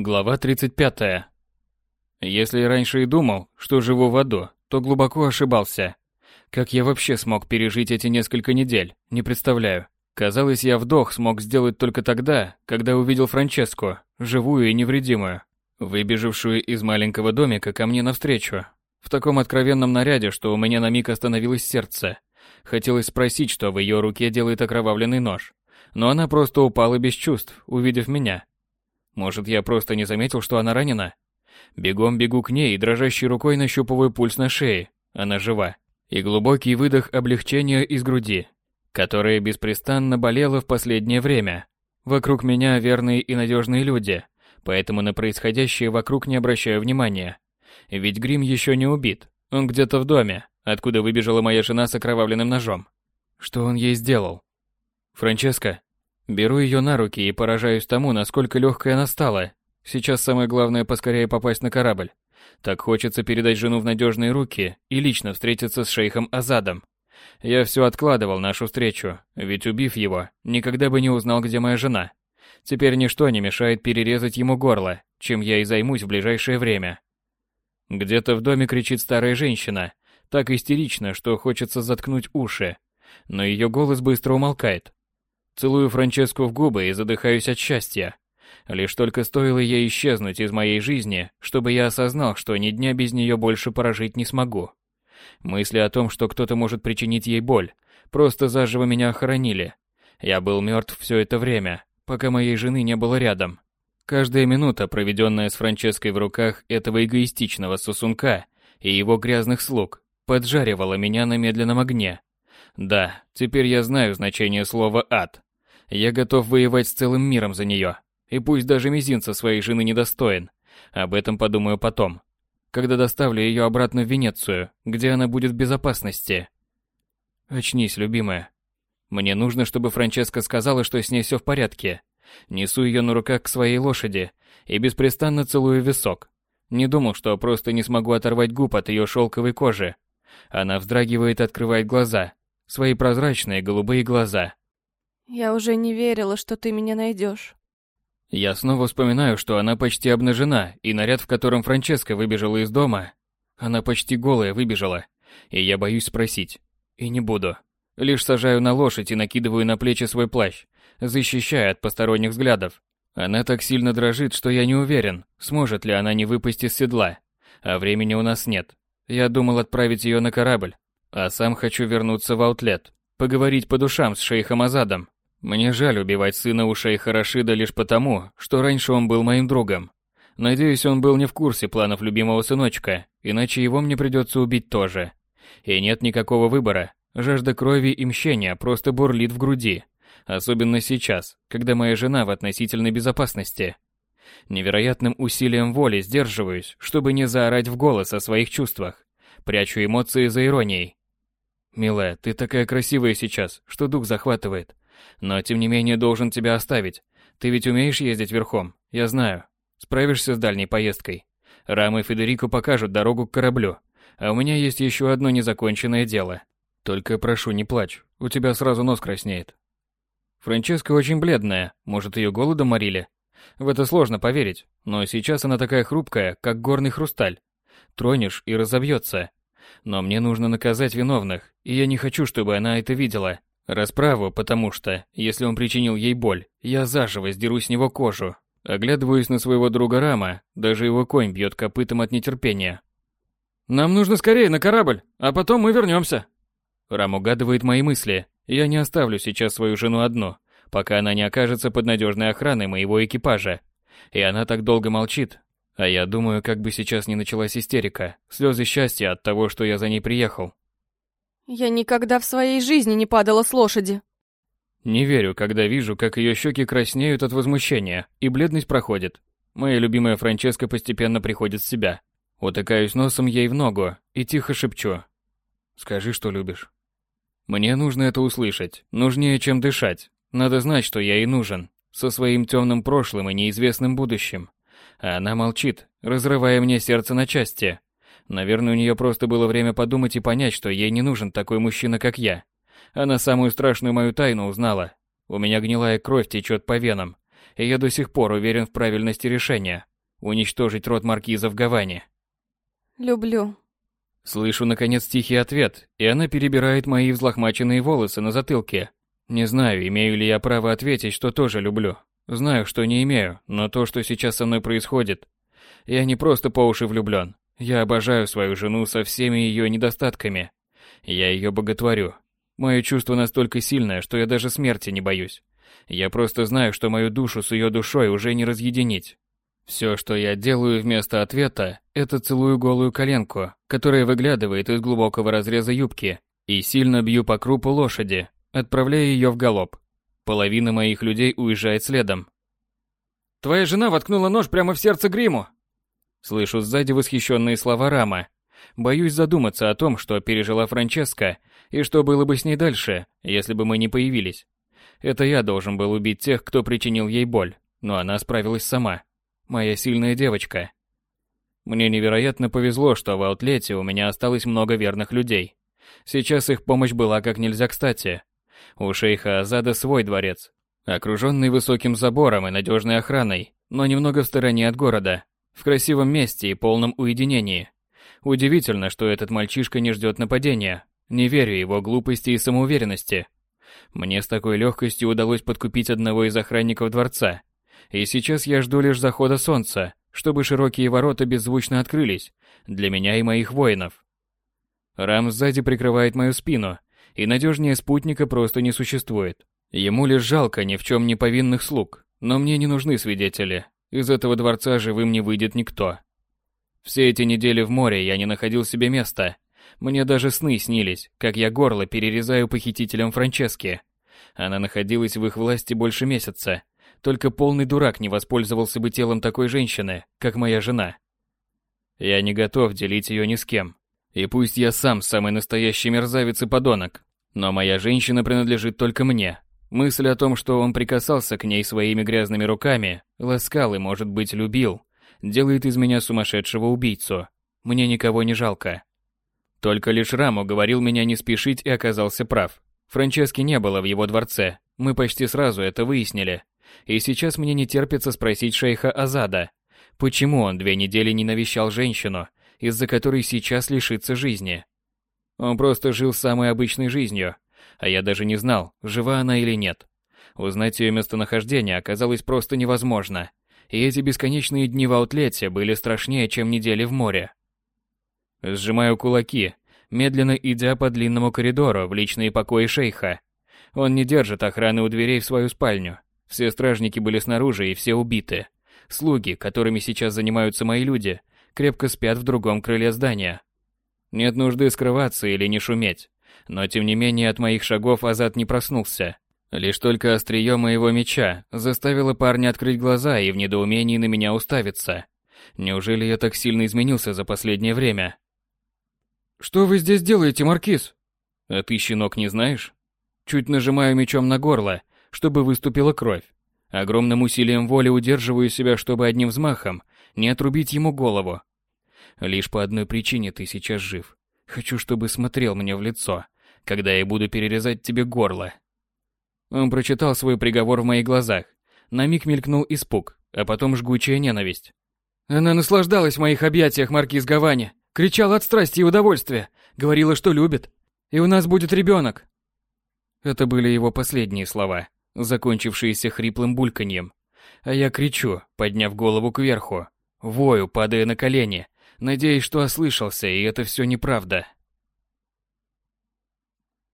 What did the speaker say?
Глава 35. Если раньше и думал, что живу в аду, то глубоко ошибался. Как я вообще смог пережить эти несколько недель, не представляю. Казалось, я вдох смог сделать только тогда, когда увидел Франческу, живую и невредимую, выбежавшую из маленького домика ко мне навстречу. В таком откровенном наряде, что у меня на миг остановилось сердце. Хотелось спросить, что в ее руке делает окровавленный нож. Но она просто упала без чувств, увидев меня. Может, я просто не заметил, что она ранена? Бегом бегу к ней и дрожащей рукой нащупываю пульс на шее. Она жива. И глубокий выдох облегчения из груди, которая беспрестанно болела в последнее время. Вокруг меня верные и надежные люди, поэтому на происходящее вокруг не обращаю внимания. Ведь Грим еще не убит. Он где-то в доме, откуда выбежала моя жена с окровавленным ножом. Что он ей сделал? Франческа, Беру ее на руки и поражаюсь тому, насколько легкой она стала. Сейчас самое главное поскорее попасть на корабль. Так хочется передать жену в надежные руки и лично встретиться с шейхом Азадом. Я все откладывал нашу встречу, ведь убив его, никогда бы не узнал, где моя жена. Теперь ничто не мешает перерезать ему горло, чем я и займусь в ближайшее время. Где-то в доме кричит старая женщина, так истерично, что хочется заткнуть уши. Но ее голос быстро умолкает. Целую Франческу в губы и задыхаюсь от счастья. Лишь только стоило ей исчезнуть из моей жизни, чтобы я осознал, что ни дня без нее больше прожить не смогу. Мысли о том, что кто-то может причинить ей боль, просто заживо меня охоронили. Я был мертв все это время, пока моей жены не было рядом. Каждая минута, проведенная с Франческой в руках этого эгоистичного сосунка и его грязных слуг, поджаривала меня на медленном огне. Да, теперь я знаю значение слова «ад». Я готов воевать с целым миром за нее. И пусть даже мизинца своей жены недостоин. Об этом подумаю потом. Когда доставлю ее обратно в Венецию, где она будет в безопасности. Очнись, любимая. Мне нужно, чтобы Франческа сказала, что с ней все в порядке. Несу ее на руках к своей лошади и беспрестанно целую висок. Не думал, что просто не смогу оторвать губ от ее шелковой кожи. Она вздрагивает открывает глаза. Свои прозрачные голубые глаза. Я уже не верила, что ты меня найдешь. Я снова вспоминаю, что она почти обнажена, и наряд, в котором Франческа выбежала из дома, она почти голая выбежала, и я боюсь спросить. И не буду. Лишь сажаю на лошадь и накидываю на плечи свой плащ, защищая от посторонних взглядов. Она так сильно дрожит, что я не уверен, сможет ли она не выпасть из седла. А времени у нас нет. Я думал отправить ее на корабль, а сам хочу вернуться в аутлет, поговорить по душам с шейхом Азадом. Мне жаль убивать сына у шейха Рашида лишь потому, что раньше он был моим другом. Надеюсь, он был не в курсе планов любимого сыночка, иначе его мне придется убить тоже. И нет никакого выбора. Жажда крови и мщения просто бурлит в груди. Особенно сейчас, когда моя жена в относительной безопасности. Невероятным усилием воли сдерживаюсь, чтобы не заорать в голос о своих чувствах. Прячу эмоции за иронией. «Милая, ты такая красивая сейчас, что дух захватывает. Но тем не менее должен тебя оставить. Ты ведь умеешь ездить верхом, я знаю. Справишься с дальней поездкой. Рам и Федерико покажут дорогу к кораблю. А у меня есть еще одно незаконченное дело. Только прошу, не плачь, у тебя сразу нос краснеет. Франческа очень бледная, может ее голодом морили? В это сложно поверить, но сейчас она такая хрупкая, как горный хрусталь. Тронешь и разобьется. Но мне нужно наказать виновных, и я не хочу, чтобы она это видела. Расправу, потому что, если он причинил ей боль, я заживо сдеру с него кожу. Оглядываюсь на своего друга Рама, даже его конь бьет копытом от нетерпения. «Нам нужно скорее на корабль, а потом мы вернемся». Рам угадывает мои мысли. Я не оставлю сейчас свою жену одну, пока она не окажется под надежной охраной моего экипажа. И она так долго молчит. А я думаю, как бы сейчас не началась истерика, слезы счастья от того, что я за ней приехал. Я никогда в своей жизни не падала с лошади. Не верю, когда вижу, как ее щеки краснеют от возмущения, и бледность проходит. Моя любимая Франческа постепенно приходит в себя. Утыкаюсь носом ей в ногу и тихо шепчу. «Скажи, что любишь». Мне нужно это услышать, нужнее, чем дышать. Надо знать, что я ей нужен, со своим темным прошлым и неизвестным будущим. А она молчит, разрывая мне сердце на части. Наверное, у нее просто было время подумать и понять, что ей не нужен такой мужчина, как я. Она самую страшную мою тайну узнала. У меня гнилая кровь течет по венам, и я до сих пор уверен в правильности решения – уничтожить род маркиза в Гаване. Люблю. Слышу, наконец, тихий ответ, и она перебирает мои взлохмаченные волосы на затылке. Не знаю, имею ли я право ответить, что тоже люблю. Знаю, что не имею, но то, что сейчас со мной происходит, я не просто по уши влюблен. Я обожаю свою жену со всеми ее недостатками. Я ее боготворю. Мое чувство настолько сильное, что я даже смерти не боюсь. Я просто знаю, что мою душу с ее душой уже не разъединить. Все, что я делаю вместо ответа, это целую голую коленку, которая выглядывает из глубокого разреза юбки, и сильно бью по крупу лошади, отправляя ее в галоп. Половина моих людей уезжает следом. «Твоя жена воткнула нож прямо в сердце гриму!» Слышу сзади восхищенные слова Рама. Боюсь задуматься о том, что пережила Франческа, и что было бы с ней дальше, если бы мы не появились. Это я должен был убить тех, кто причинил ей боль, но она справилась сама. Моя сильная девочка. Мне невероятно повезло, что в аутлете у меня осталось много верных людей. Сейчас их помощь была как нельзя кстати. У шейха Азада свой дворец, окруженный высоким забором и надежной охраной, но немного в стороне от города, в красивом месте и полном уединении. Удивительно, что этот мальчишка не ждет нападения. Не верю его глупости и самоуверенности. Мне с такой легкостью удалось подкупить одного из охранников дворца. И сейчас я жду лишь захода солнца, чтобы широкие ворота беззвучно открылись для меня и моих воинов. Рам сзади прикрывает мою спину, и надежнее спутника просто не существует. Ему лишь жалко ни в чем не повинных слуг, но мне не нужны свидетели. Из этого дворца живым не выйдет никто. Все эти недели в море я не находил себе места, мне даже сны снились, как я горло перерезаю похитителям Франчески. Она находилась в их власти больше месяца. Только полный дурак не воспользовался бы телом такой женщины, как моя жена. Я не готов делить ее ни с кем. И пусть я сам самый настоящий мерзавец и подонок, но моя женщина принадлежит только мне. Мысль о том, что он прикасался к ней своими грязными руками, ласкал и, может быть, любил, делает из меня сумасшедшего убийцу. Мне никого не жалко. Только лишь Раму говорил меня не спешить и оказался прав. Франчески не было в его дворце, мы почти сразу это выяснили. И сейчас мне не терпится спросить шейха Азада, почему он две недели не навещал женщину, из-за которой сейчас лишится жизни. Он просто жил самой обычной жизнью, а я даже не знал, жива она или нет. Узнать ее местонахождение оказалось просто невозможно, и эти бесконечные дни в аутлете были страшнее, чем недели в море. Сжимаю кулаки, медленно идя по длинному коридору в личные покои шейха. Он не держит охраны у дверей в свою спальню. Все стражники были снаружи и все убиты. Слуги, которыми сейчас занимаются мои люди, крепко спят в другом крыле здания. Нет нужды скрываться или не шуметь. Но тем не менее от моих шагов Азат не проснулся. Лишь только острие моего меча заставило парня открыть глаза и в недоумении на меня уставиться. Неужели я так сильно изменился за последнее время? «Что вы здесь делаете, Маркиз?» «А ты, щенок, не знаешь?» Чуть нажимаю мечом на горло, чтобы выступила кровь. Огромным усилием воли удерживаю себя, чтобы одним взмахом не отрубить ему голову. Лишь по одной причине ты сейчас жив. Хочу, чтобы смотрел мне в лицо, когда я буду перерезать тебе горло. Он прочитал свой приговор в моих глазах. На миг мелькнул испуг, а потом жгучая ненависть. Она наслаждалась в моих объятиях, Маркиз Гавани. Кричала от страсти и удовольствия. Говорила, что любит. И у нас будет ребенок. Это были его последние слова, закончившиеся хриплым бульканьем. А я кричу, подняв голову кверху. Вою, падая на колени, надеясь, что ослышался, и это все неправда.